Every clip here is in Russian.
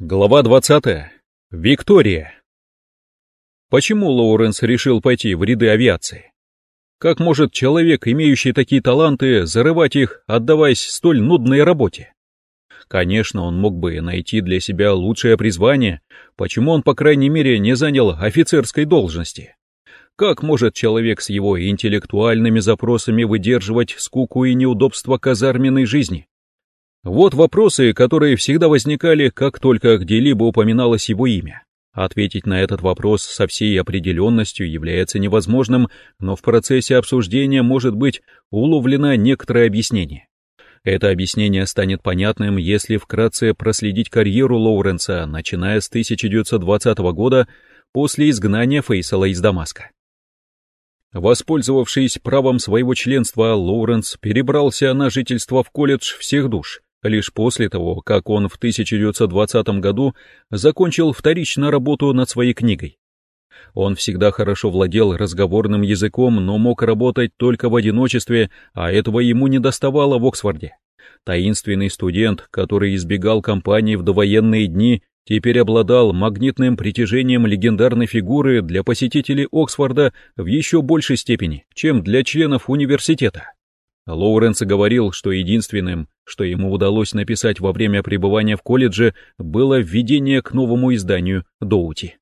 Глава 20. Виктория. Почему Лоуренс решил пойти в ряды авиации? Как может человек, имеющий такие таланты, зарывать их, отдаваясь столь нудной работе? Конечно, он мог бы найти для себя лучшее призвание, почему он, по крайней мере, не занял офицерской должности? Как может человек с его интеллектуальными запросами выдерживать скуку и неудобства казарменной жизни? Вот вопросы, которые всегда возникали, как только где-либо упоминалось его имя. Ответить на этот вопрос со всей определенностью является невозможным, но в процессе обсуждения может быть уловлено некоторое объяснение. Это объяснение станет понятным, если вкратце проследить карьеру Лоуренса, начиная с 1920 года после изгнания Фейсала из Дамаска. Воспользовавшись правом своего членства, Лоуренс перебрался на жительство в колледж всех душ, лишь после того, как он в 1920 году закончил вторично работу над своей книгой. Он всегда хорошо владел разговорным языком, но мог работать только в одиночестве, а этого ему не доставало в Оксфорде. Таинственный студент, который избегал компаний в довоенные дни, теперь обладал магнитным притяжением легендарной фигуры для посетителей Оксфорда в еще большей степени, чем для членов университета. Лоуренс говорил, что единственным, что ему удалось написать во время пребывания в колледже, было введение к новому изданию Доути.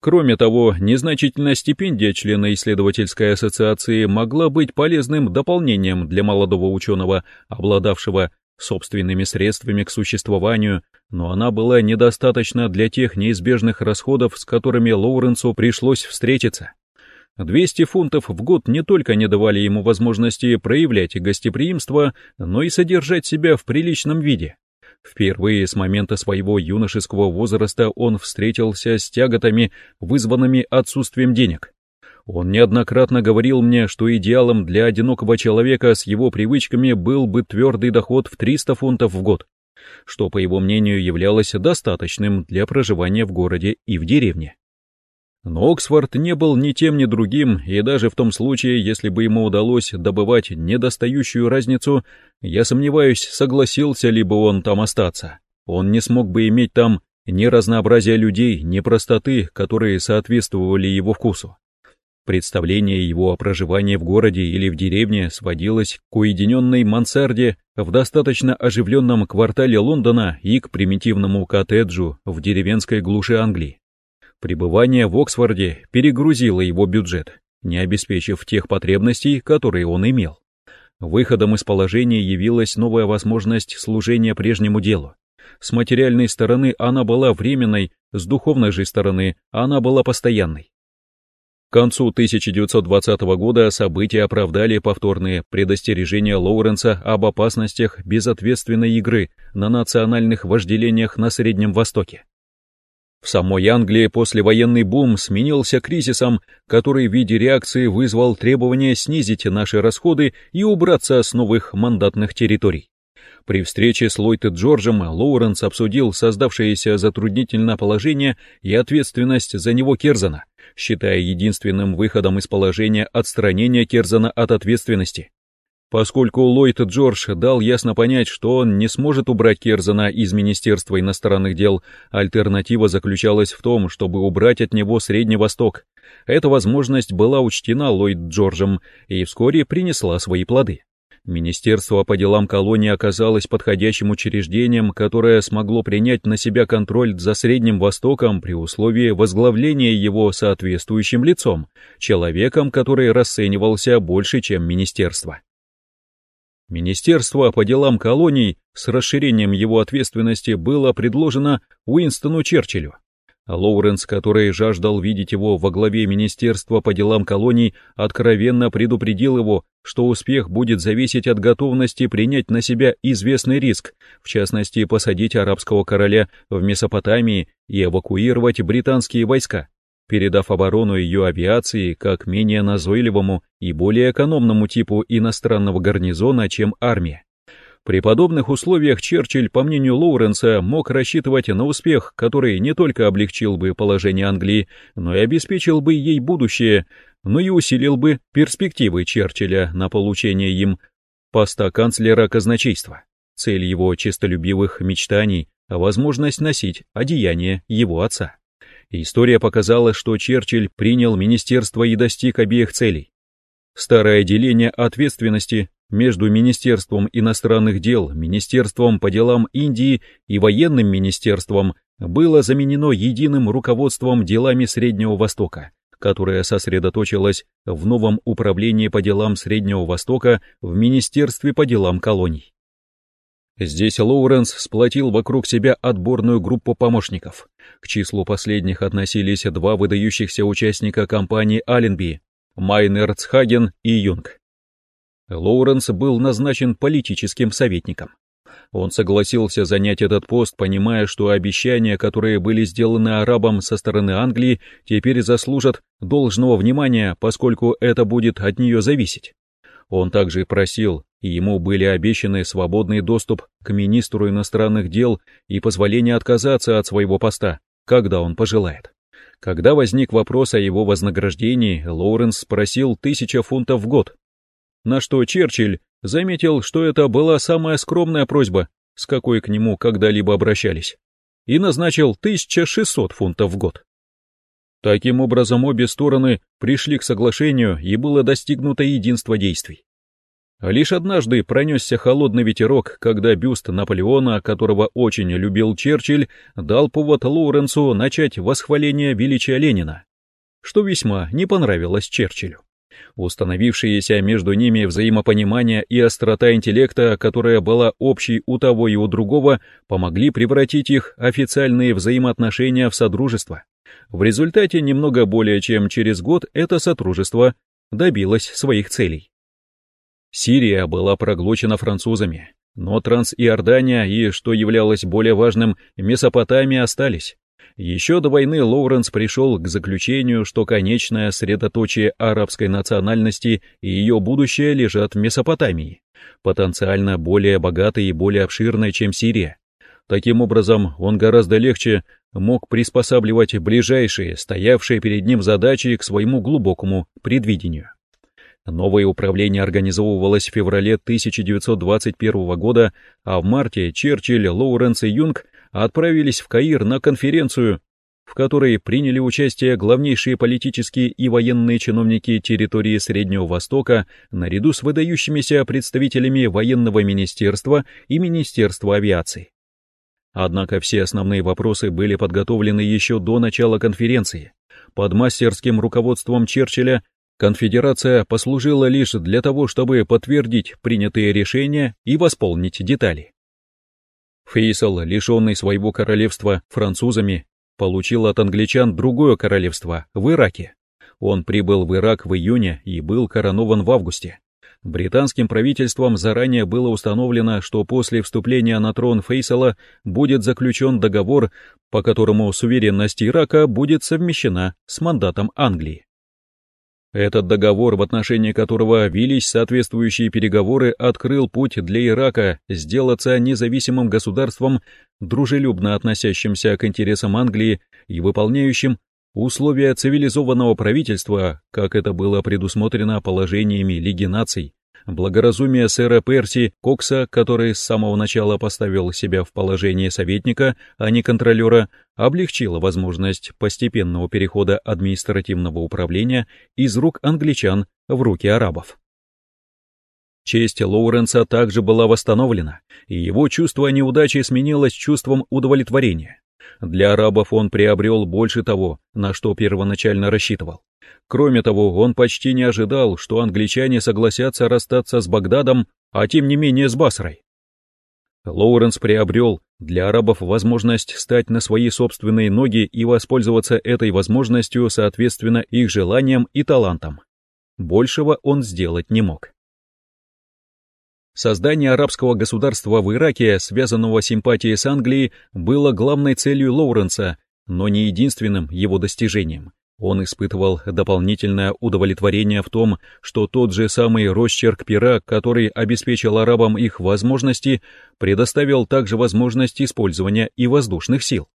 Кроме того, незначительная стипендия члена исследовательской ассоциации могла быть полезным дополнением для молодого ученого, обладавшего собственными средствами к существованию, но она была недостаточна для тех неизбежных расходов, с которыми Лоуренсу пришлось встретиться. 200 фунтов в год не только не давали ему возможности проявлять гостеприимство, но и содержать себя в приличном виде. Впервые с момента своего юношеского возраста он встретился с тяготами, вызванными отсутствием денег. Он неоднократно говорил мне, что идеалом для одинокого человека с его привычками был бы твердый доход в 300 фунтов в год, что, по его мнению, являлось достаточным для проживания в городе и в деревне. Но Оксфорд не был ни тем, ни другим, и даже в том случае, если бы ему удалось добывать недостающую разницу, я сомневаюсь, согласился ли бы он там остаться. Он не смог бы иметь там ни разнообразия людей, ни простоты, которые соответствовали его вкусу. Представление его о проживании в городе или в деревне сводилось к уединенной мансарде в достаточно оживленном квартале Лондона и к примитивному коттеджу в деревенской глуши Англии. Пребывание в Оксфорде перегрузило его бюджет, не обеспечив тех потребностей, которые он имел. Выходом из положения явилась новая возможность служения прежнему делу. С материальной стороны она была временной, с духовной же стороны она была постоянной. К концу 1920 года события оправдали повторные предостережения Лоуренса об опасностях безответственной игры на национальных вожделениях на Среднем Востоке. В самой Англии послевоенный бум сменился кризисом, который в виде реакции вызвал требование снизить наши расходы и убраться с новых мандатных территорий. При встрече с Ллойд Джорджем Лоуренс обсудил создавшееся затруднительное положение и ответственность за него Керзана, считая единственным выходом из положения отстранение Керзана от ответственности. Поскольку Ллойд Джордж дал ясно понять, что он не сможет убрать Керзана из Министерства иностранных дел, альтернатива заключалась в том, чтобы убрать от него Средний Восток. Эта возможность была учтена Ллойд Джорджем и вскоре принесла свои плоды. Министерство по делам колонии оказалось подходящим учреждением, которое смогло принять на себя контроль за Средним Востоком при условии возглавления его соответствующим лицом, человеком, который расценивался больше, чем министерство. Министерство по делам колоний с расширением его ответственности было предложено Уинстону Черчиллю. Лоуренс, который жаждал видеть его во главе Министерства по делам колоний, откровенно предупредил его, что успех будет зависеть от готовности принять на себя известный риск, в частности посадить арабского короля в Месопотамии и эвакуировать британские войска передав оборону ее авиации как менее назойливому и более экономному типу иностранного гарнизона, чем армия. При подобных условиях Черчилль, по мнению Лоуренса, мог рассчитывать на успех, который не только облегчил бы положение Англии, но и обеспечил бы ей будущее, но и усилил бы перспективы Черчилля на получение им поста канцлера казначейства. Цель его честолюбивых мечтаний возможность носить одеяние его отца. История показала, что Черчилль принял министерство и достиг обеих целей. Старое деление ответственности между Министерством иностранных дел, Министерством по делам Индии и военным министерством было заменено единым руководством делами Среднего Востока, которое сосредоточилось в новом управлении по делам Среднего Востока в Министерстве по делам колоний. Здесь Лоуренс сплотил вокруг себя отборную группу помощников. К числу последних относились два выдающихся участника кампании Аленби – Майнерцхаген и Юнг. Лоуренс был назначен политическим советником. Он согласился занять этот пост, понимая, что обещания, которые были сделаны арабам со стороны Англии, теперь заслужат должного внимания, поскольку это будет от нее зависеть. Он также просил, и ему были обещаны свободный доступ к министру иностранных дел и позволение отказаться от своего поста, когда он пожелает. Когда возник вопрос о его вознаграждении, Лоуренс спросил тысяча фунтов в год, на что Черчилль заметил, что это была самая скромная просьба, с какой к нему когда-либо обращались, и назначил 1600 фунтов в год. Таким образом, обе стороны пришли к соглашению, и было достигнуто единство действий. Лишь однажды пронесся холодный ветерок, когда бюст Наполеона, которого очень любил Черчилль, дал повод Лоуренсу начать восхваление величия Ленина, что весьма не понравилось Черчиллю. Установившиеся между ними взаимопонимание и острота интеллекта, которая была общей у того и у другого, помогли превратить их официальные взаимоотношения в содружество. В результате немного более чем через год это сотрудничество добилось своих целей. Сирия была проглочена французами, но Трансиордания и, что являлось более важным, Месопотамия остались. Еще до войны Лоуренс пришел к заключению, что конечное средоточие арабской национальности и ее будущее лежат в Месопотамии, потенциально более богатой и более обширной, чем Сирия. Таким образом, он гораздо легче мог приспосабливать ближайшие, стоявшие перед ним задачи к своему глубокому предвидению. Новое управление организовывалось в феврале 1921 года, а в марте Черчилль, Лоуренс и Юнг отправились в Каир на конференцию, в которой приняли участие главнейшие политические и военные чиновники территории Среднего Востока наряду с выдающимися представителями военного министерства и Министерства авиации. Однако все основные вопросы были подготовлены еще до начала конференции. Под мастерским руководством Черчилля конфедерация послужила лишь для того, чтобы подтвердить принятые решения и восполнить детали. Фейсал, лишенный своего королевства французами, получил от англичан другое королевство в Ираке. Он прибыл в Ирак в июне и был коронован в августе. Британским правительством заранее было установлено, что после вступления на трон Фейсала будет заключен договор, по которому суверенность Ирака будет совмещена с мандатом Англии. Этот договор, в отношении которого велись соответствующие переговоры, открыл путь для Ирака сделаться независимым государством, дружелюбно относящимся к интересам Англии и выполняющим условия цивилизованного правительства, как это было предусмотрено положениями Лиги наций, благоразумие сэра Перси Кокса, который с самого начала поставил себя в положение советника, а не контролера, облегчило возможность постепенного перехода административного управления из рук англичан в руки арабов. Честь Лоуренса также была восстановлена, и его чувство неудачи сменилось чувством удовлетворения. Для арабов он приобрел больше того, на что первоначально рассчитывал. Кроме того, он почти не ожидал, что англичане согласятся расстаться с Багдадом, а тем не менее с Басрой. Лоуренс приобрел для арабов возможность стать на свои собственные ноги и воспользоваться этой возможностью соответственно их желаниям и талантам. Большего он сделать не мог. Создание арабского государства в Ираке, связанного симпатией с Англией, было главной целью Лоуренса, но не единственным его достижением. Он испытывал дополнительное удовлетворение в том, что тот же самый росчерк пера, который обеспечил арабам их возможности, предоставил также возможность использования и воздушных сил.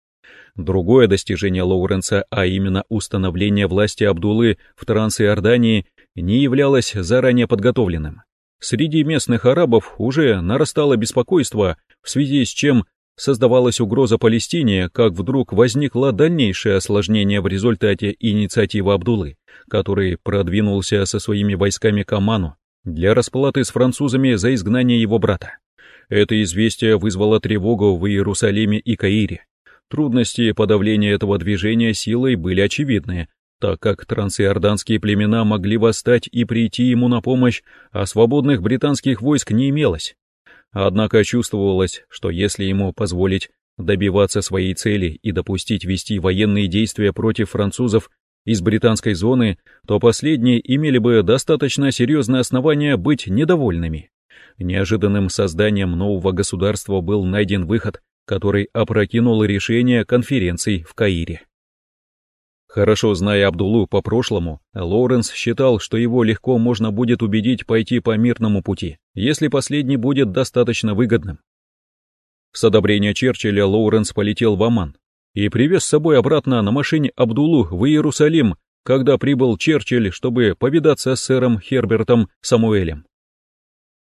Другое достижение Лоуренса, а именно установление власти Абдулы в Трансиордании, не являлось заранее подготовленным. Среди местных арабов уже нарастало беспокойство, в связи с чем создавалась угроза Палестине, как вдруг возникло дальнейшее осложнение в результате инициативы Абдулы, который продвинулся со своими войсками к Оману для расплаты с французами за изгнание его брата. Это известие вызвало тревогу в Иерусалиме и Каире. Трудности подавления этого движения силой были очевидны, так как трансиорданские племена могли восстать и прийти ему на помощь, а свободных британских войск не имелось. Однако чувствовалось, что если ему позволить добиваться своей цели и допустить вести военные действия против французов из британской зоны, то последние имели бы достаточно серьезное основание быть недовольными. Неожиданным созданием нового государства был найден выход, который опрокинул решение конференций в Каире. Хорошо зная Абдулу по прошлому, Лоуренс считал, что его легко можно будет убедить пойти по мирному пути, если последний будет достаточно выгодным. С одобрения Черчилля Лоуренс полетел в Оман и привез с собой обратно на машине Абдулу в Иерусалим, когда прибыл Черчилль, чтобы повидаться с сэром Хербертом Самуэлем.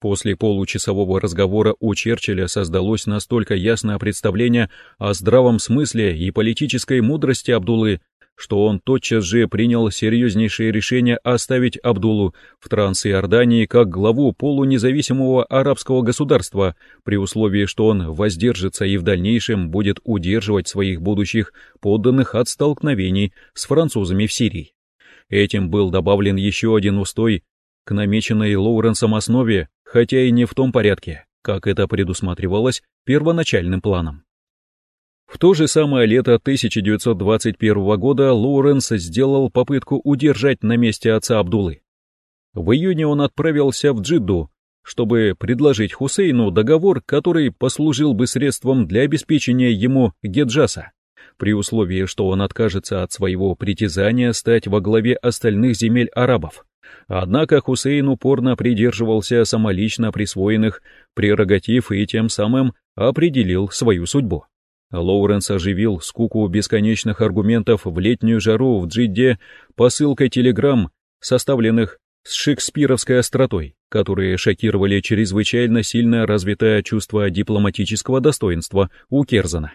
После получасового разговора у Черчилля создалось настолько ясное представление о здравом смысле и политической мудрости Абдулы, что он тотчас же принял серьезнейшее решение оставить Абдулу в Трансиордании как главу полунезависимого арабского государства, при условии, что он воздержится и в дальнейшем будет удерживать своих будущих подданных от столкновений с французами в Сирии. Этим был добавлен еще один устой к намеченной Лоуренсом основе, хотя и не в том порядке, как это предусматривалось первоначальным планом. В то же самое лето 1921 года Лоуренс сделал попытку удержать на месте отца Абдулы. В июне он отправился в Джидду, чтобы предложить Хусейну договор, который послужил бы средством для обеспечения ему Геджаса, при условии, что он откажется от своего притязания стать во главе остальных земель арабов. Однако Хусейн упорно придерживался самолично присвоенных прерогатив и тем самым определил свою судьбу. Лоуренс оживил скуку бесконечных аргументов в летнюю жару в Джидде посылкой телеграмм, составленных с шекспировской остротой, которые шокировали чрезвычайно сильно развитое чувство дипломатического достоинства у Керзана.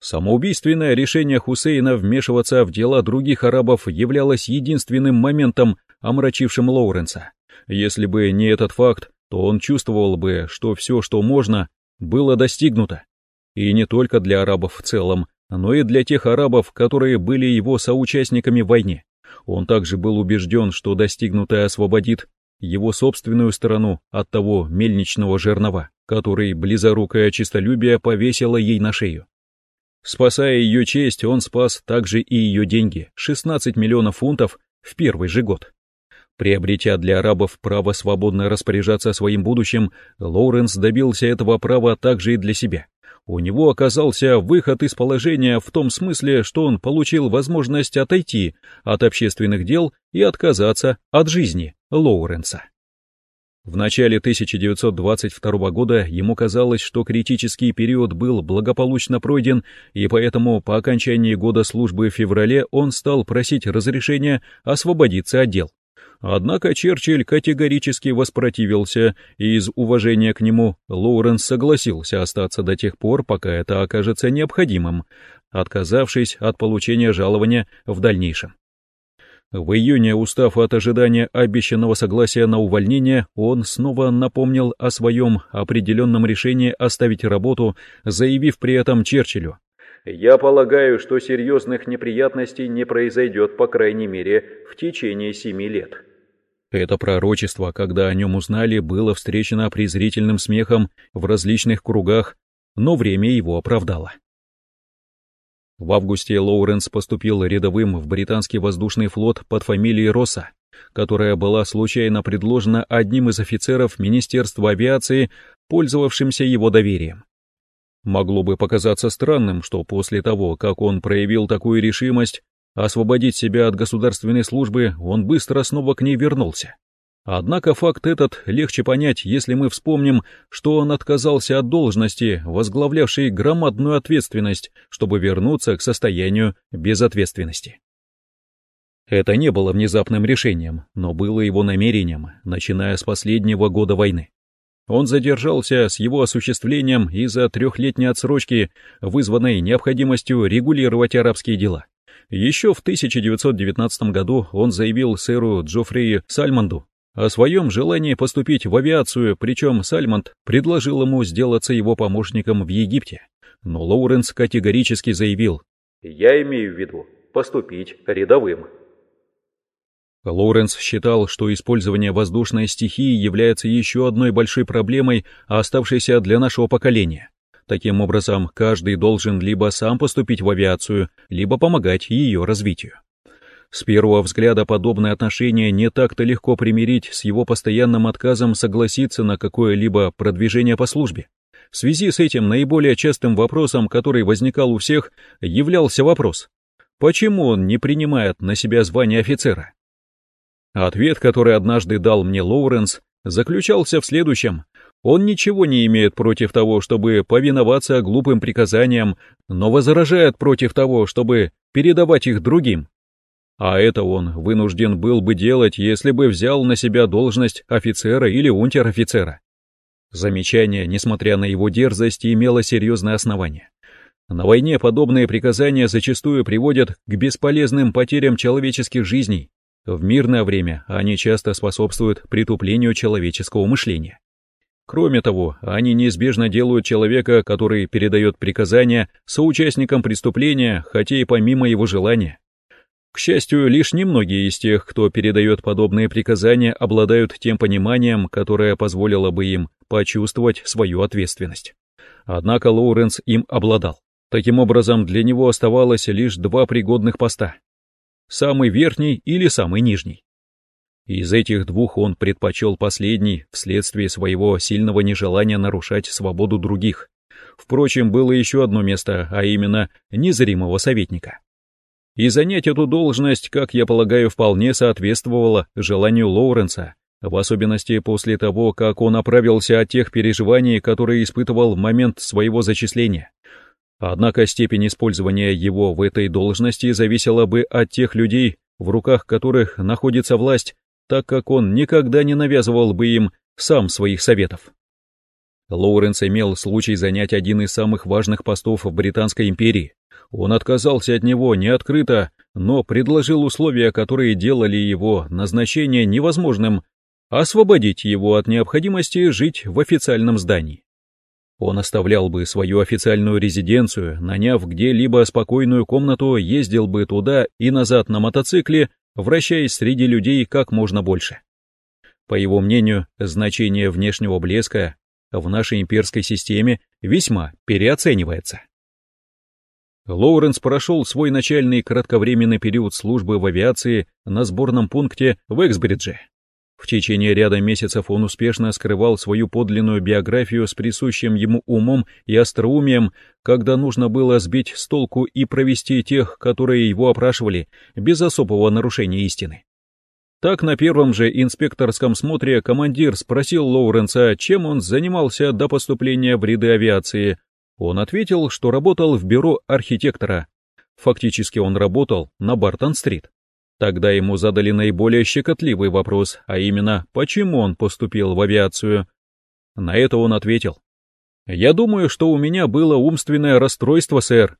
Самоубийственное решение Хусейна вмешиваться в дела других арабов являлось единственным моментом, омрачившим Лоуренса. Если бы не этот факт, то он чувствовал бы, что все, что можно, было достигнуто, и не только для арабов в целом, но и для тех арабов, которые были его соучастниками в войне. Он также был убежден, что достигнутое освободит его собственную сторону от того мельничного жернова, который близорукое честолюбие повесило ей на шею. Спасая ее честь, он спас также и ее деньги, 16 миллионов фунтов в первый же год. Приобретя для арабов право свободно распоряжаться своим будущим, Лоуренс добился этого права также и для себя. У него оказался выход из положения в том смысле, что он получил возможность отойти от общественных дел и отказаться от жизни Лоуренса. В начале 1922 года ему казалось, что критический период был благополучно пройден, и поэтому по окончании года службы в феврале он стал просить разрешения освободиться от дел. Однако Черчилль категорически воспротивился, и из уважения к нему Лоуренс согласился остаться до тех пор, пока это окажется необходимым, отказавшись от получения жалования в дальнейшем. В июне, устав от ожидания обещанного согласия на увольнение, он снова напомнил о своем определенном решении оставить работу, заявив при этом Черчиллю, «Я полагаю, что серьезных неприятностей не произойдет, по крайней мере, в течение семи лет». Это пророчество, когда о нем узнали, было встречено презрительным смехом в различных кругах, но время его оправдало. В августе Лоуренс поступил рядовым в британский воздушный флот под фамилией Росса, которая была случайно предложена одним из офицеров Министерства авиации, пользовавшимся его доверием. Могло бы показаться странным, что после того, как он проявил такую решимость, Освободить себя от государственной службы он быстро снова к ней вернулся. Однако факт этот легче понять, если мы вспомним, что он отказался от должности, возглавлявшей громадную ответственность, чтобы вернуться к состоянию безответственности. Это не было внезапным решением, но было его намерением, начиная с последнего года войны. он задержался с его осуществлением из-за трехлетней отсрочки, вызванной необходимостью регулировать арабские дела. Еще в 1919 году он заявил сэру Джоффри Сальмонду о своем желании поступить в авиацию, причем Сальмонд предложил ему сделаться его помощником в Египте. Но Лоуренс категорически заявил «Я имею в виду поступить рядовым». Лоуренс считал, что использование воздушной стихии является еще одной большой проблемой, оставшейся для нашего поколения. Таким образом, каждый должен либо сам поступить в авиацию, либо помогать ее развитию. С первого взгляда подобное отношение не так-то легко примирить с его постоянным отказом согласиться на какое-либо продвижение по службе. В связи с этим наиболее частым вопросом, который возникал у всех, являлся вопрос, почему он не принимает на себя звание офицера? Ответ, который однажды дал мне Лоуренс, заключался в следующем. Он ничего не имеет против того, чтобы повиноваться глупым приказаниям, но возражает против того, чтобы передавать их другим. А это он вынужден был бы делать, если бы взял на себя должность офицера или унтер-офицера. Замечание, несмотря на его дерзость, имело серьезное основание. На войне подобные приказания зачастую приводят к бесполезным потерям человеческих жизней, в мирное время они часто способствуют притуплению человеческого мышления. Кроме того, они неизбежно делают человека, который передает приказания, соучастником преступления, хотя и помимо его желания. К счастью, лишь немногие из тех, кто передает подобные приказания, обладают тем пониманием, которое позволило бы им почувствовать свою ответственность. Однако Лоуренс им обладал. Таким образом, для него оставалось лишь два пригодных поста самый верхний или самый нижний. Из этих двух он предпочел последний вследствие своего сильного нежелания нарушать свободу других. Впрочем, было еще одно место, а именно незримого советника. И занять эту должность, как я полагаю, вполне соответствовало желанию Лоуренса, в особенности после того, как он оправился от тех переживаний, которые испытывал в момент своего зачисления. Однако степень использования его в этой должности зависела бы от тех людей, в руках которых находится власть, так как он никогда не навязывал бы им сам своих советов. Лоуренс имел случай занять один из самых важных постов в Британской империи. Он отказался от него не открыто, но предложил условия, которые делали его назначение невозможным, освободить его от необходимости жить в официальном здании. Он оставлял бы свою официальную резиденцию, наняв где-либо спокойную комнату, ездил бы туда и назад на мотоцикле, вращаясь среди людей как можно больше. По его мнению, значение внешнего блеска в нашей имперской системе весьма переоценивается. Лоуренс прошел свой начальный кратковременный период службы в авиации на сборном пункте в Эксбридже. В течение ряда месяцев он успешно скрывал свою подлинную биографию с присущим ему умом и остроумием, когда нужно было сбить с толку и провести тех, которые его опрашивали, без особого нарушения истины. Так на первом же инспекторском смотре командир спросил Лоуренса, чем он занимался до поступления в ряды авиации. Он ответил, что работал в бюро архитектора. Фактически он работал на Бартон-стрит. Тогда ему задали наиболее щекотливый вопрос, а именно, почему он поступил в авиацию. На это он ответил. «Я думаю, что у меня было умственное расстройство, сэр».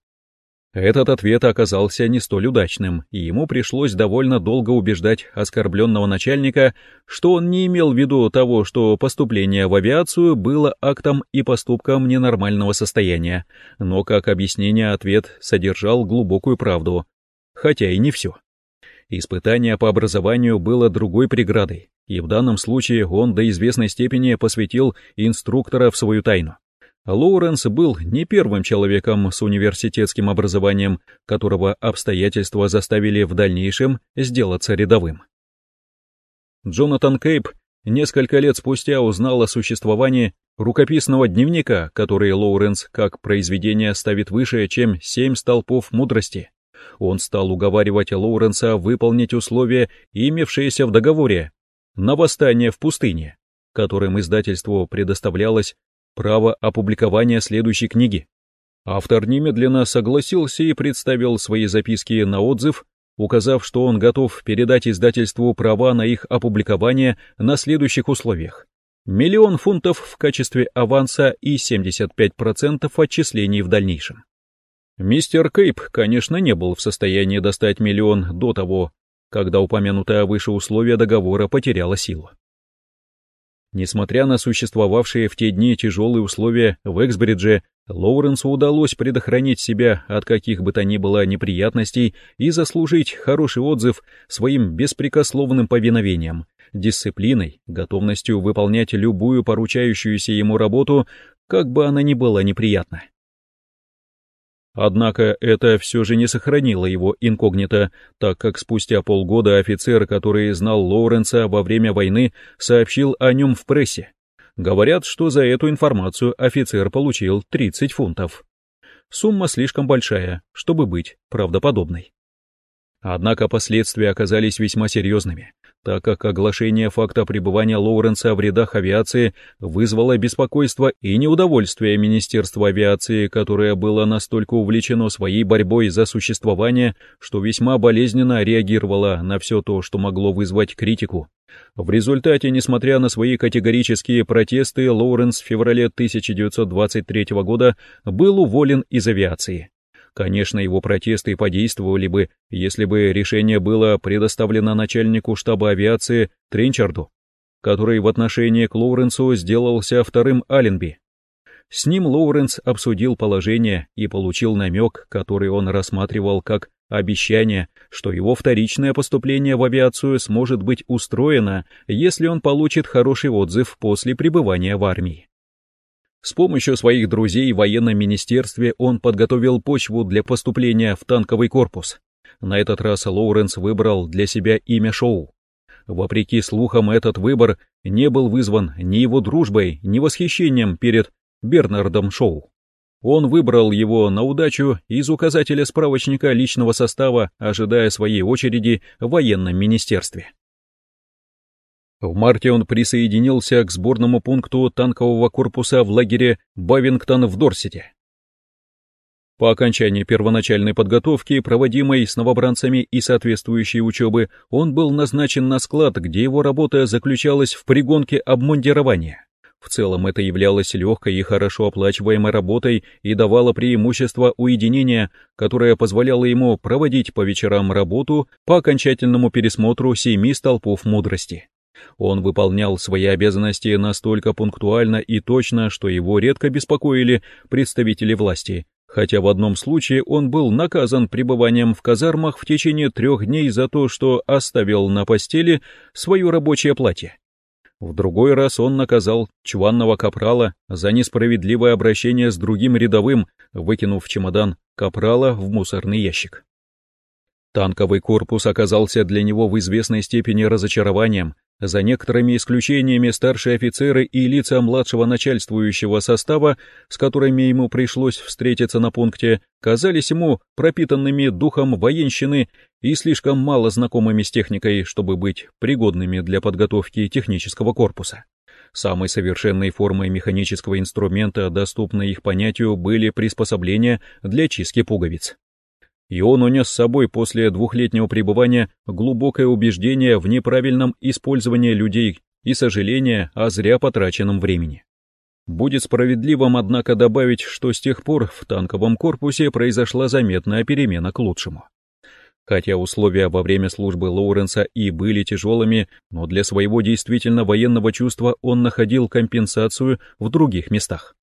Этот ответ оказался не столь удачным, и ему пришлось довольно долго убеждать оскорбленного начальника, что он не имел в виду того, что поступление в авиацию было актом и поступком ненормального состояния, но как объяснение ответ содержал глубокую правду, хотя и не все. Испытание по образованию было другой преградой, и в данном случае он до известной степени посвятил инструктора в свою тайну. Лоуренс был не первым человеком с университетским образованием, которого обстоятельства заставили в дальнейшем сделаться рядовым. Джонатан Кейп несколько лет спустя узнал о существовании рукописного дневника, который Лоуренс как произведение ставит выше, чем «Семь столпов мудрости», он стал уговаривать Лоуренса выполнить условия, имевшиеся в договоре, на восстание в пустыне, которым издательству предоставлялось право опубликования следующей книги. Автор немедленно согласился и представил свои записки на отзыв, указав, что он готов передать издательству права на их опубликование на следующих условиях. миллион фунтов в качестве аванса и 75% отчислений в дальнейшем. Мистер Кейп, конечно, не был в состоянии достать миллион до того, когда упомянутое выше условие договора потеряло силу. Несмотря на существовавшие в те дни тяжелые условия в Эксбридже, Лоуренсу удалось предохранить себя от каких бы то ни было неприятностей и заслужить хороший отзыв своим беспрекословным повиновением, дисциплиной, готовностью выполнять любую поручающуюся ему работу, как бы она ни была неприятна. Однако это все же не сохранило его инкогнито, так как спустя полгода офицер, который знал Лоуренса во время войны, сообщил о нем в прессе. Говорят, что за эту информацию офицер получил 30 фунтов. Сумма слишком большая, чтобы быть правдоподобной. Однако последствия оказались весьма серьезными так как оглашение факта пребывания Лоуренса в рядах авиации вызвало беспокойство и неудовольствие Министерства авиации, которое было настолько увлечено своей борьбой за существование, что весьма болезненно реагировало на все то, что могло вызвать критику. В результате, несмотря на свои категорические протесты, Лоуренс в феврале 1923 года был уволен из авиации. Конечно, его протесты подействовали бы, если бы решение было предоставлено начальнику штаба авиации Тренчарду, который в отношении к Лоуренсу сделался вторым Алленби. С ним Лоуренс обсудил положение и получил намек, который он рассматривал как обещание, что его вторичное поступление в авиацию сможет быть устроено, если он получит хороший отзыв после пребывания в армии. С помощью своих друзей в военном министерстве он подготовил почву для поступления в танковый корпус. На этот раз Лоуренс выбрал для себя имя Шоу. Вопреки слухам, этот выбор не был вызван ни его дружбой, ни восхищением перед Бернардом Шоу. Он выбрал его на удачу из указателя справочника личного состава, ожидая своей очереди в военном министерстве. В марте он присоединился к сборному пункту танкового корпуса в лагере Бавингтон в Дорсете. По окончании первоначальной подготовки, проводимой с новобранцами и соответствующей учебы, он был назначен на склад, где его работа заключалась в пригонке обмундирования. В целом это являлось легкой и хорошо оплачиваемой работой и давало преимущество уединения, которое позволяло ему проводить по вечерам работу по окончательному пересмотру семи столпов мудрости. Он выполнял свои обязанности настолько пунктуально и точно, что его редко беспокоили представители власти, хотя в одном случае он был наказан пребыванием в казармах в течение трех дней за то, что оставил на постели свое рабочее платье. В другой раз он наказал чванного капрала за несправедливое обращение с другим рядовым, выкинув чемодан капрала в мусорный ящик. Танковый корпус оказался для него в известной степени разочарованием, за некоторыми исключениями старшие офицеры и лица младшего начальствующего состава, с которыми ему пришлось встретиться на пункте, казались ему пропитанными духом военщины и слишком мало знакомыми с техникой, чтобы быть пригодными для подготовки технического корпуса. Самой совершенной формой механического инструмента, доступной их понятию, были приспособления для чистки пуговиц и он унес с собой после двухлетнего пребывания глубокое убеждение в неправильном использовании людей и сожаление о зря потраченном времени. Будет справедливым, однако, добавить, что с тех пор в танковом корпусе произошла заметная перемена к лучшему. Хотя условия во время службы Лоуренса и были тяжелыми, но для своего действительно военного чувства он находил компенсацию в других местах.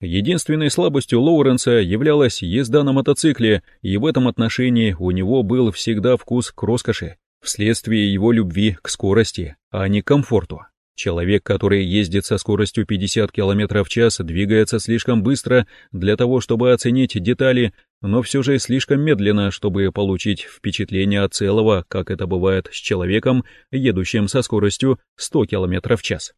Единственной слабостью Лоуренса являлась езда на мотоцикле, и в этом отношении у него был всегда вкус к роскоши, вследствие его любви к скорости, а не к комфорту. Человек, который ездит со скоростью 50 км в час, двигается слишком быстро для того, чтобы оценить детали, но все же слишком медленно, чтобы получить впечатление от целого, как это бывает с человеком, едущим со скоростью 100 км в час.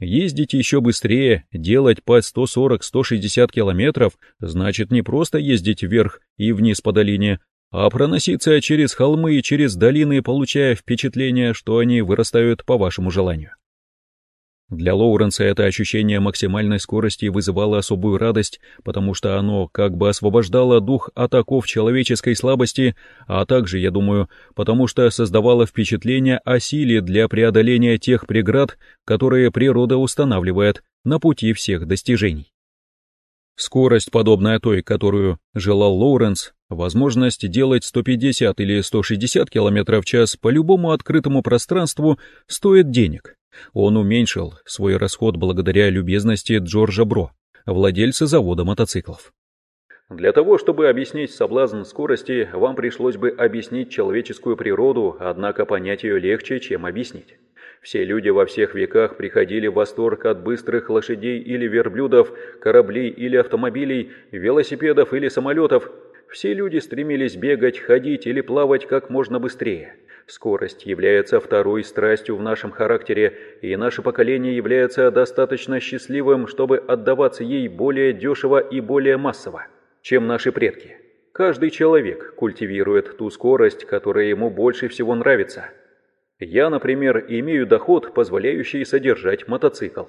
Ездить еще быстрее, делать по 140-160 километров, значит не просто ездить вверх и вниз по долине, а проноситься через холмы и через долины, получая впечатление, что они вырастают по вашему желанию. Для Лоуренса это ощущение максимальной скорости вызывало особую радость, потому что оно как бы освобождало дух от оков человеческой слабости, а также, я думаю, потому что создавало впечатление о силе для преодоления тех преград, которые природа устанавливает на пути всех достижений. Скорость, подобная той, которую желал Лоуренс, возможность делать 150 или 160 км в час по любому открытому пространству стоит денег, он уменьшил свой расход благодаря любезности Джорджа Бро, владельца завода мотоциклов. Для того, чтобы объяснить соблазн скорости, вам пришлось бы объяснить человеческую природу, однако понять ее легче, чем объяснить. Все люди во всех веках приходили в восторг от быстрых лошадей или верблюдов, кораблей или автомобилей, велосипедов или самолетов. Все люди стремились бегать, ходить или плавать как можно быстрее. Скорость является второй страстью в нашем характере, и наше поколение является достаточно счастливым, чтобы отдаваться ей более дешево и более массово, чем наши предки. Каждый человек культивирует ту скорость, которая ему больше всего нравится. Я, например, имею доход, позволяющий содержать мотоцикл.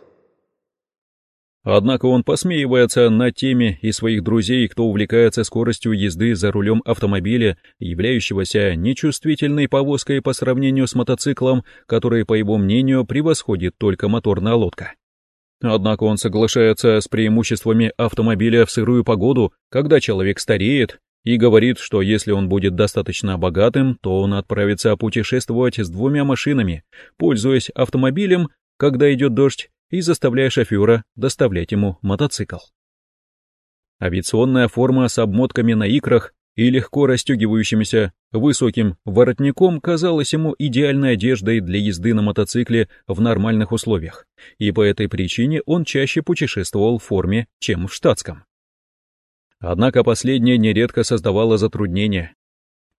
Однако он посмеивается над теми из своих друзей, кто увлекается скоростью езды за рулем автомобиля, являющегося нечувствительной повозкой по сравнению с мотоциклом, который, по его мнению, превосходит только моторная лодка. Однако он соглашается с преимуществами автомобиля в сырую погоду, когда человек стареет, и говорит, что если он будет достаточно богатым, то он отправится путешествовать с двумя машинами, пользуясь автомобилем, когда идет дождь, и заставляя шофера доставлять ему мотоцикл. Авиационная форма с обмотками на икрах и легко расстегивающимся высоким воротником казалась ему идеальной одеждой для езды на мотоцикле в нормальных условиях, и по этой причине он чаще путешествовал в форме, чем в штатском. Однако последнее нередко создавало затруднения,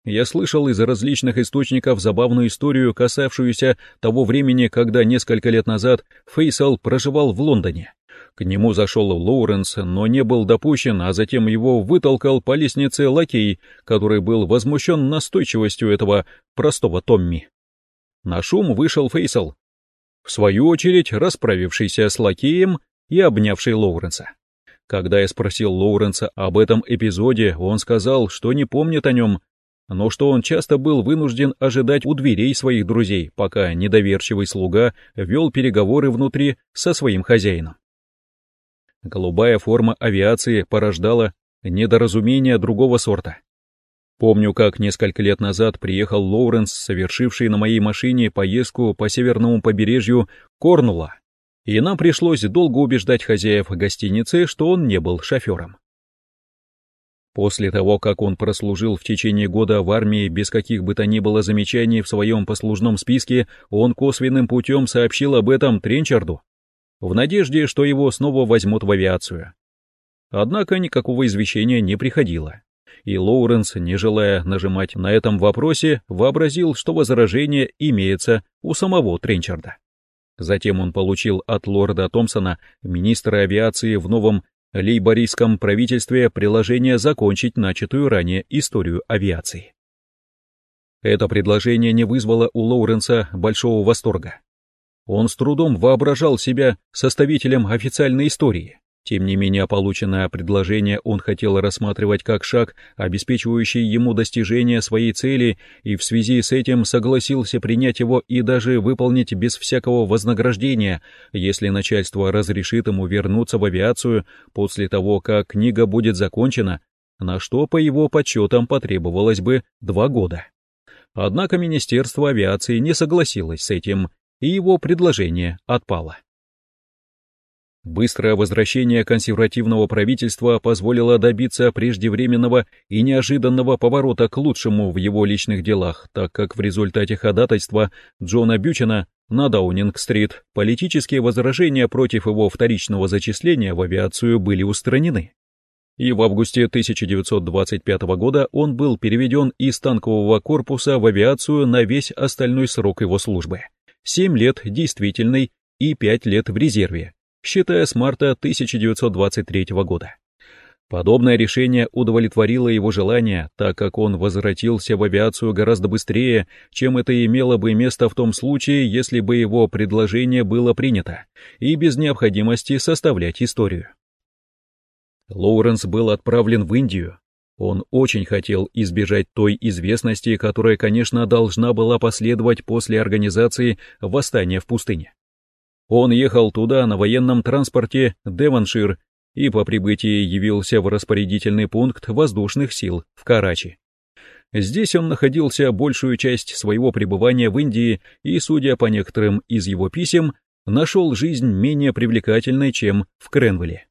я слышал из различных источников забавную историю, касавшуюся того времени, когда несколько лет назад Фейсал проживал в Лондоне. К нему зашел Лоуренс, но не был допущен, а затем его вытолкал по лестнице лакей, который был возмущен настойчивостью этого простого Томми. На шум вышел Фейсал, в свою очередь расправившийся с лакеем и обнявший Лоуренса. Когда я спросил Лоуренса об этом эпизоде, он сказал, что не помнит о нем, но что он часто был вынужден ожидать у дверей своих друзей, пока недоверчивый слуга вел переговоры внутри со своим хозяином. Голубая форма авиации порождала недоразумения другого сорта. Помню, как несколько лет назад приехал Лоуренс, совершивший на моей машине поездку по северному побережью Корнула, и нам пришлось долго убеждать хозяев гостиницы, что он не был шофером. После того, как он прослужил в течение года в армии без каких бы то ни было замечаний в своем послужном списке, он косвенным путем сообщил об этом Тренчарду, в надежде, что его снова возьмут в авиацию. Однако никакого извещения не приходило, и Лоуренс, не желая нажимать на этом вопросе, вообразил, что возражение имеется у самого Тренчарда. Затем он получил от лорда Томпсона, министра авиации в новом лейбористском правительстве приложение закончить начатую ранее историю авиации. Это предложение не вызвало у Лоуренса большого восторга. Он с трудом воображал себя составителем официальной истории, тем не менее, полученное предложение он хотел рассматривать как шаг, обеспечивающий ему достижение своей цели, и в связи с этим согласился принять его и даже выполнить без всякого вознаграждения, если начальство разрешит ему вернуться в авиацию после того, как книга будет закончена, на что, по его подсчетам, потребовалось бы два года. Однако Министерство авиации не согласилось с этим, и его предложение отпало. Быстрое возвращение консервативного правительства позволило добиться преждевременного и неожиданного поворота к лучшему в его личных делах, так как в результате ходатайства Джона Бючена на Даунинг-стрит политические возражения против его вторичного зачисления в авиацию были устранены. И в августе 1925 года он был переведен из танкового корпуса в авиацию на весь остальной срок его службы. Семь лет действительной и пять лет в резерве, считая с марта 1923 года. Подобное решение удовлетворило его желание, так как он возвратился в авиацию гораздо быстрее, чем это имело бы место в том случае, если бы его предложение было принято, и без необходимости составлять историю. Лоуренс был отправлен в Индию. Он очень хотел избежать той известности, которая, конечно, должна была последовать после организации восстания в пустыне. Он ехал туда на военном транспорте «Девоншир» и по прибытии явился в распорядительный пункт воздушных сил в Карачи. Здесь он находился большую часть своего пребывания в Индии и, судя по некоторым из его писем, нашел жизнь менее привлекательной, чем в Кренвилле.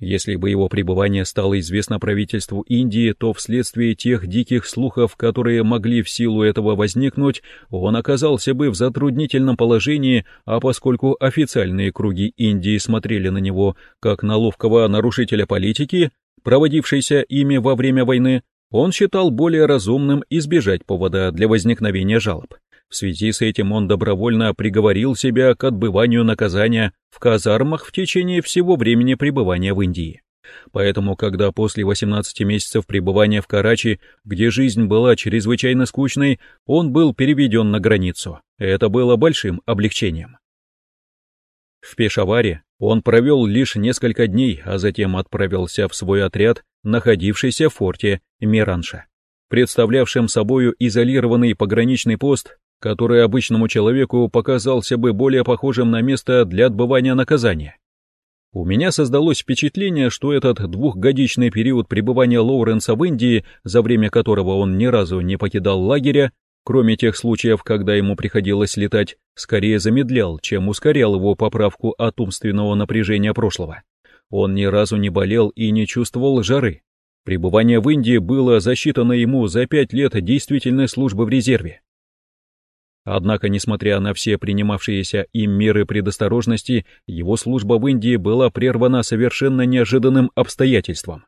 Если бы его пребывание стало известно правительству Индии, то вследствие тех диких слухов, которые могли в силу этого возникнуть, он оказался бы в затруднительном положении, а поскольку официальные круги Индии смотрели на него как на ловкого нарушителя политики, проводившейся ими во время войны, он считал более разумным избежать повода для возникновения жалоб. В связи с этим он добровольно приговорил себя к отбыванию наказания в казармах в течение всего времени пребывания в Индии. Поэтому, когда после 18 месяцев пребывания в Карачи, где жизнь была чрезвычайно скучной, он был переведен на границу, это было большим облегчением. В Пешаваре он провел лишь несколько дней, а затем отправился в свой отряд, находившийся в форте Миранша, представлявшем собою изолированный пограничный пост который обычному человеку показался бы более похожим на место для отбывания наказания. У меня создалось впечатление, что этот двухгодичный период пребывания Лоуренса в Индии, за время которого он ни разу не покидал лагеря, кроме тех случаев, когда ему приходилось летать, скорее замедлял, чем ускорял его поправку от умственного напряжения прошлого. Он ни разу не болел и не чувствовал жары. Пребывание в Индии было засчитано ему за пять лет действительной службы в резерве. Однако, несмотря на все принимавшиеся им меры предосторожности, его служба в Индии была прервана совершенно неожиданным обстоятельством.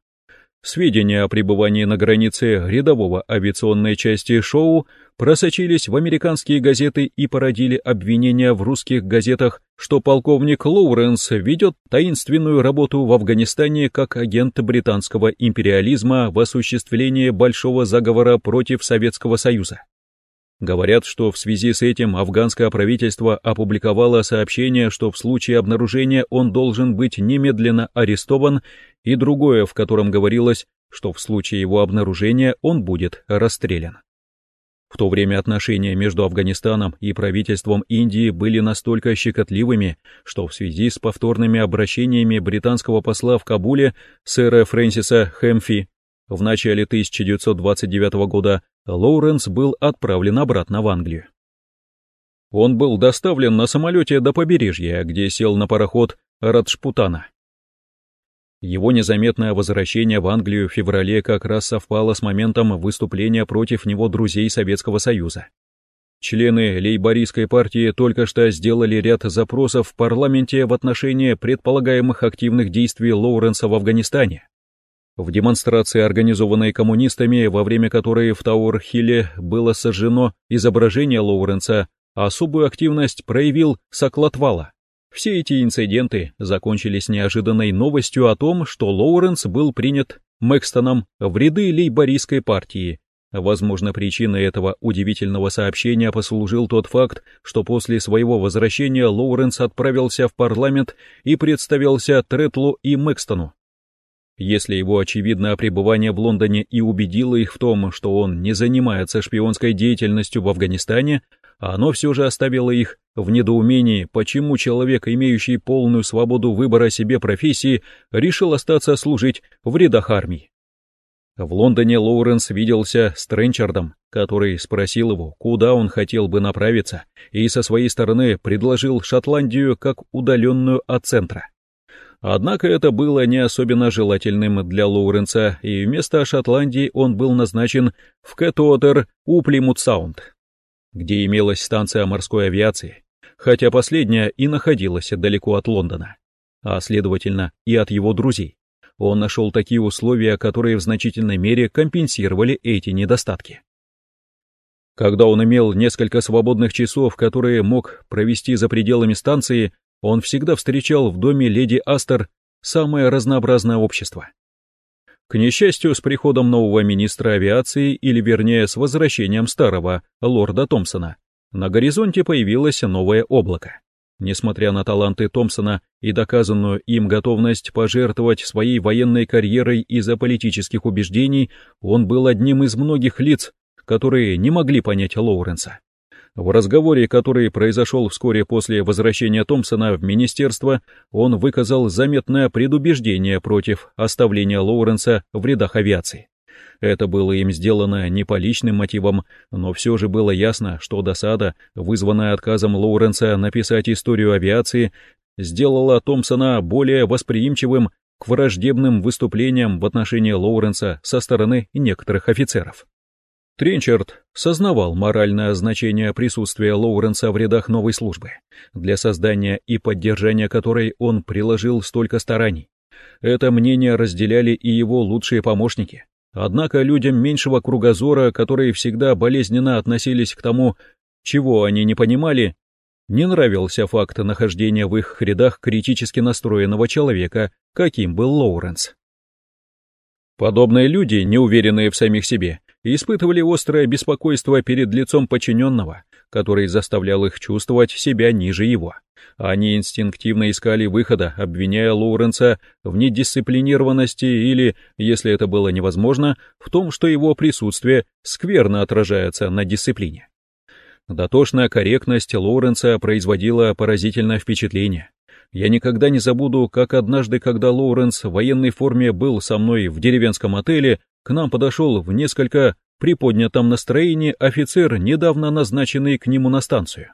Сведения о пребывании на границе рядового авиационной части шоу просочились в американские газеты и породили обвинения в русских газетах, что полковник Лоуренс ведет таинственную работу в Афганистане как агент британского империализма в осуществлении большого заговора против Советского Союза. Говорят, что в связи с этим афганское правительство опубликовало сообщение, что в случае обнаружения он должен быть немедленно арестован, и другое, в котором говорилось, что в случае его обнаружения он будет расстрелян. В то время отношения между Афганистаном и правительством Индии были настолько щекотливыми, что в связи с повторными обращениями британского посла в Кабуле сэра Фрэнсиса Хэмфи в начале 1929 года Лоуренс был отправлен обратно в Англию. Он был доставлен на самолете до побережья, где сел на пароход Раджпутана. Его незаметное возвращение в Англию в феврале как раз совпало с моментом выступления против него друзей Советского Союза. Члены лейбористской партии только что сделали ряд запросов в парламенте в отношении предполагаемых активных действий Лоуренса в Афганистане. В демонстрации, организованной коммунистами, во время которой в Тауэр-Хилле было сожжено изображение Лоуренса, особую активность проявил Саклатвала. Все эти инциденты закончились неожиданной новостью о том, что Лоуренс был принят Мэкстоном в ряды лейбористской партии. Возможно, причиной этого удивительного сообщения послужил тот факт, что после своего возвращения Лоуренс отправился в парламент и представился Третлу и Мэкстону. Если его очевидное пребывание в Лондоне и убедило их в том, что он не занимается шпионской деятельностью в Афганистане, оно все же оставило их в недоумении, почему человек, имеющий полную свободу выбора себе профессии, решил остаться служить в рядах армии. В Лондоне Лоуренс виделся с Тренчардом, который спросил его, куда он хотел бы направиться, и со своей стороны предложил Шотландию как удаленную от центра. Однако это было не особенно желательным для Лоуренса, и вместо Шотландии он был назначен в Кэтуотер у Плимут-Саунд, где имелась станция морской авиации, хотя последняя и находилась далеко от Лондона, а следовательно и от его друзей. Он нашел такие условия, которые в значительной мере компенсировали эти недостатки. Когда он имел несколько свободных часов, которые мог провести за пределами станции, он всегда встречал в доме леди Астер самое разнообразное общество. К несчастью, с приходом нового министра авиации, или вернее с возвращением старого, лорда Томпсона, на горизонте появилось новое облако. Несмотря на таланты Томпсона и доказанную им готовность пожертвовать своей военной карьерой из-за политических убеждений, он был одним из многих лиц, которые не могли понять Лоуренса. В разговоре, который произошел вскоре после возвращения Томпсона в министерство, он выказал заметное предубеждение против оставления Лоуренса в рядах авиации. Это было им сделано не по личным мотивам, но все же было ясно, что досада, вызванная отказом Лоуренса написать историю авиации, сделала Томпсона более восприимчивым к враждебным выступлениям в отношении Лоуренса со стороны некоторых офицеров. Тренчард сознавал моральное значение присутствия Лоуренса в рядах новой службы, для создания и поддержания которой он приложил столько стараний. Это мнение разделяли и его лучшие помощники. Однако людям меньшего кругозора, которые всегда болезненно относились к тому, чего они не понимали, не нравился факт нахождения в их рядах критически настроенного человека, каким был Лоуренс. Подобные люди, неуверенные в самих себе, испытывали острое беспокойство перед лицом подчиненного, который заставлял их чувствовать себя ниже его. Они инстинктивно искали выхода, обвиняя Лоуренса в недисциплинированности или, если это было невозможно, в том, что его присутствие скверно отражается на дисциплине. Дотошная корректность Лоуренса производила поразительное впечатление. Я никогда не забуду, как однажды, когда Лоуренс в военной форме был со мной в деревенском отеле, к нам подошел в несколько приподнятом настроении офицер, недавно назначенный к нему на станцию.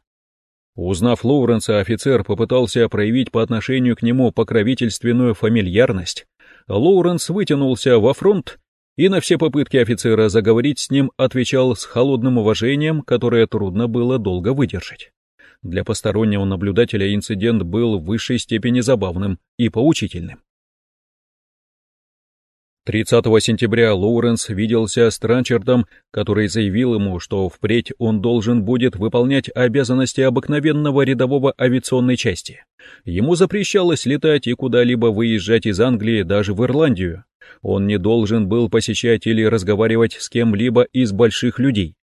Узнав Лоуренса, офицер попытался проявить по отношению к нему покровительственную фамильярность. Лоуренс вытянулся во фронт и на все попытки офицера заговорить с ним отвечал с холодным уважением, которое трудно было долго выдержать. Для постороннего наблюдателя инцидент был в высшей степени забавным и поучительным. 30 сентября Лоуренс виделся с Транчардом, который заявил ему, что впредь он должен будет выполнять обязанности обыкновенного рядового авиационной части. Ему запрещалось летать и куда-либо выезжать из Англии, даже в Ирландию. Он не должен был посещать или разговаривать с кем-либо из больших людей.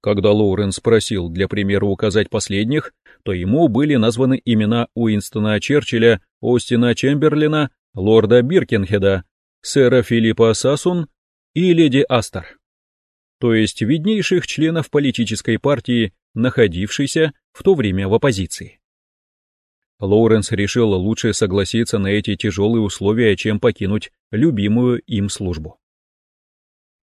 Когда Лоуренс просил для примера указать последних, то ему были названы имена Уинстона Черчилля, Остина Чемберлина, лорда Биркенхеда, сэра Филиппа Сасун и леди Астер, то есть виднейших членов политической партии, находившейся в то время в оппозиции. Лоуренс решил лучше согласиться на эти тяжелые условия, чем покинуть любимую им службу.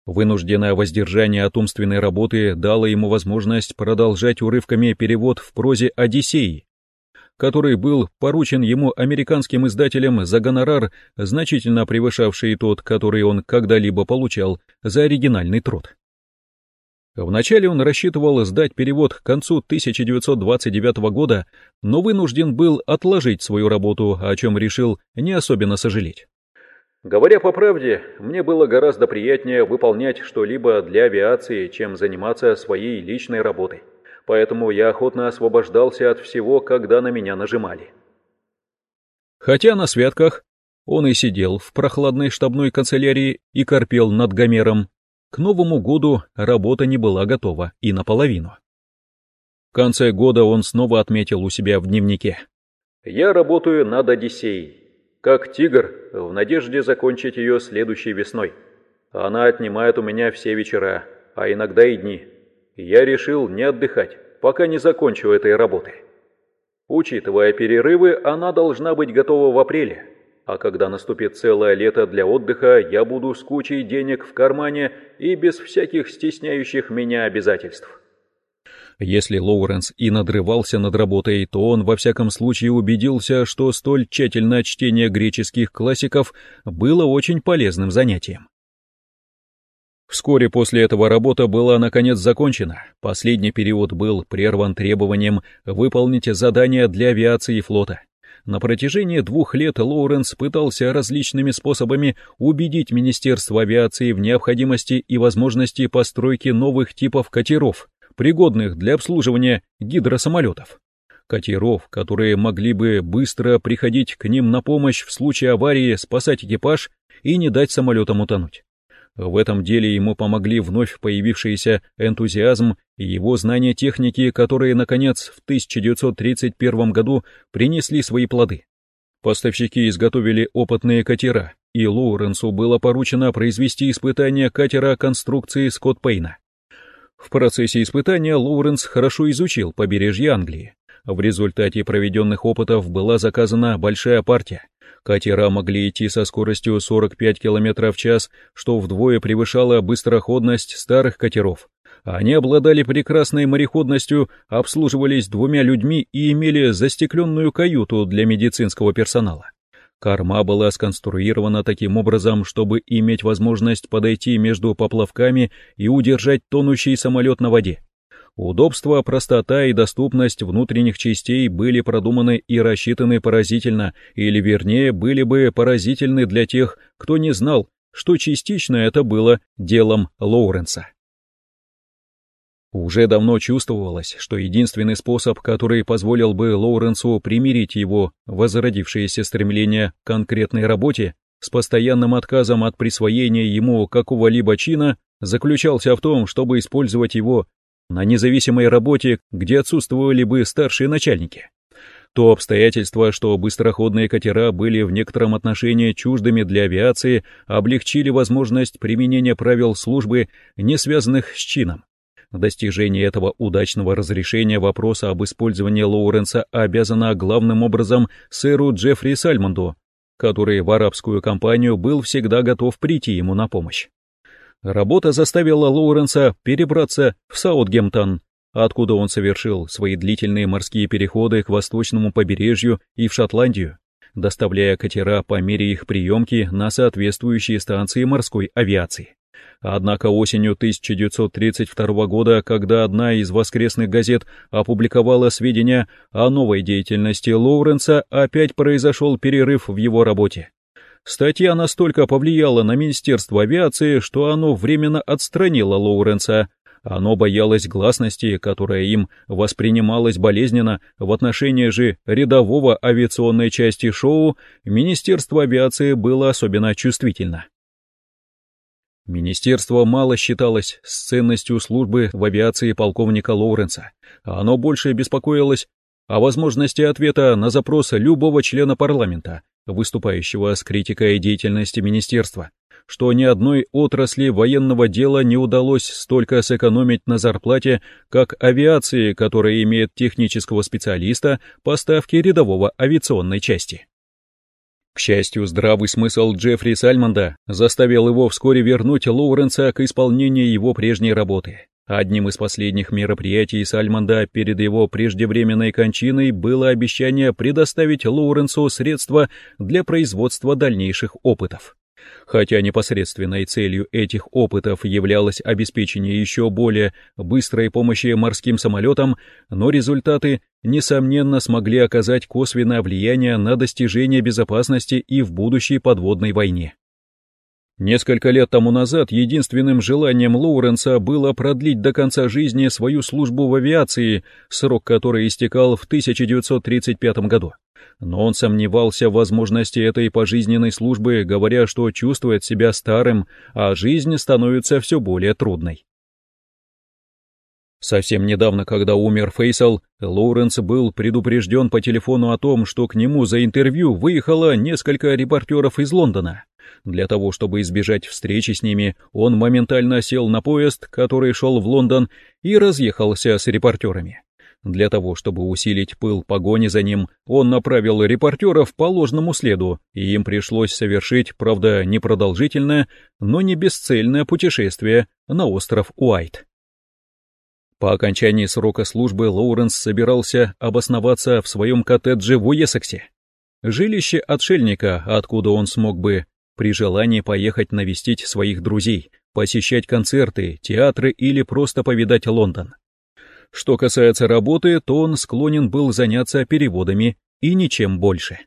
Вынужденное воздержание от умственной работы дало ему возможность продолжать урывками перевод в прозе «Одиссеи», который был поручен ему американским издателем за гонорар, значительно превышавший тот, который он когда-либо получал за оригинальный труд. Вначале он рассчитывал сдать перевод к концу 1929 года, но вынужден был отложить свою работу, о чем решил не особенно сожалеть. Говоря по правде, мне было гораздо приятнее выполнять что-либо для авиации, чем заниматься своей личной работой поэтому я охотно освобождался от всего, когда на меня нажимали. Хотя на святках он и сидел в прохладной штабной канцелярии и корпел над Гомером, к Новому году работа не была готова и наполовину. В конце года он снова отметил у себя в дневнике. «Я работаю над Одиссеей, как тигр, в надежде закончить ее следующей весной. Она отнимает у меня все вечера, а иногда и дни я решил не отдыхать, пока не закончу этой работы. Учитывая перерывы, она должна быть готова в апреле, а когда наступит целое лето для отдыха, я буду с кучей денег в кармане и без всяких стесняющих меня обязательств. Если Лоуренс и надрывался над работой, то он во всяком случае убедился, что столь тщательное чтение греческих классиков было очень полезным занятием. Вскоре после этого работа была наконец закончена. Последний период был прерван требованием выполнить задания для авиации и флота. На протяжении двух лет Лоуренс пытался различными способами убедить Министерство авиации в необходимости и возможности постройки новых типов катеров, пригодных для обслуживания гидросамолетов. Катеров, которые могли бы быстро приходить к ним на помощь в случае аварии, спасать экипаж и не дать самолетам утонуть. В этом деле ему помогли вновь появившийся энтузиазм и его знания техники, которые, наконец, в 1931 году принесли свои плоды. Поставщики изготовили опытные катера, и Лоуренсу было поручено произвести испытания катера конструкции Скотт Пейна. В процессе испытания Лоуренс хорошо изучил побережье Англии. В результате проведенных опытов была заказана большая партия, Катера могли идти со скоростью 45 км в час, что вдвое превышало быстроходность старых катеров. Они обладали прекрасной мореходностью, обслуживались двумя людьми и имели застекленную каюту для медицинского персонала. Корма была сконструирована таким образом, чтобы иметь возможность подойти между поплавками и удержать тонущий самолет на воде. Удобство, простота и доступность внутренних частей были продуманы и рассчитаны поразительно, или вернее, были бы поразительны для тех, кто не знал, что частично это было делом Лоуренса. Уже давно чувствовалось, что единственный способ, который позволил бы Лоуренсу примирить его возродившееся стремление к конкретной работе с постоянным отказом от присвоения ему какого-либо чина, заключался в том, чтобы использовать его на независимой работе, где отсутствовали бы старшие начальники. То обстоятельство, что быстроходные катера были в некотором отношении чуждыми для авиации, облегчили возможность применения правил службы, не связанных с чином. Достижение этого удачного разрешения вопроса об использовании Лоуренса обязано главным образом сэру Джеффри Сальмонду, который в арабскую компанию был всегда готов прийти ему на помощь. Работа заставила Лоуренса перебраться в Саутгемптон, откуда он совершил свои длительные морские переходы к восточному побережью и в Шотландию, доставляя катера по мере их приемки на соответствующие станции морской авиации. Однако осенью 1932 года, когда одна из воскресных газет опубликовала сведения о новой деятельности Лоуренса, опять произошел перерыв в его работе. Статья настолько повлияла на Министерство авиации, что оно временно отстранило Лоуренса. Оно боялось гласности, которая им воспринималась болезненно в отношении же рядового авиационной части шоу, Министерство авиации было особенно чувствительно. Министерство мало считалось с ценностью службы в авиации полковника Лоуренса. Оно больше беспокоилось о возможности ответа на запрос любого члена парламента, выступающего с критикой деятельности министерства, что ни одной отрасли военного дела не удалось столько сэкономить на зарплате, как авиации, которая имеет технического специалиста поставки рядового авиационной части. К счастью, здравый смысл Джеффри Сальмонда заставил его вскоре вернуть Лоуренса к исполнению его прежней работы. Одним из последних мероприятий Сальмонда перед его преждевременной кончиной было обещание предоставить Лоуренсу средства для производства дальнейших опытов. Хотя непосредственной целью этих опытов являлось обеспечение еще более быстрой помощи морским самолетам, но результаты, несомненно, смогли оказать косвенное влияние на достижение безопасности и в будущей подводной войне. Несколько лет тому назад единственным желанием Лоуренса было продлить до конца жизни свою службу в авиации, срок которой истекал в 1935 году. Но он сомневался в возможности этой пожизненной службы, говоря, что чувствует себя старым, а жизнь становится все более трудной. Совсем недавно, когда умер Фейсал, Лоуренс был предупрежден по телефону о том, что к нему за интервью выехало несколько репортеров из Лондона. Для того, чтобы избежать встречи с ними, он моментально сел на поезд, который шел в Лондон, и разъехался с репортерами. Для того, чтобы усилить пыл погони за ним, он направил репортеров по ложному следу, и им пришлось совершить, правда, непродолжительное, но не бесцельное путешествие на остров Уайт. По окончании срока службы Лоуренс собирался обосноваться в своем коттедже в Уэссексе. Жилище отшельника, откуда он смог бы при желании поехать навестить своих друзей, посещать концерты, театры или просто повидать Лондон. Что касается работы, то он склонен был заняться переводами и ничем больше.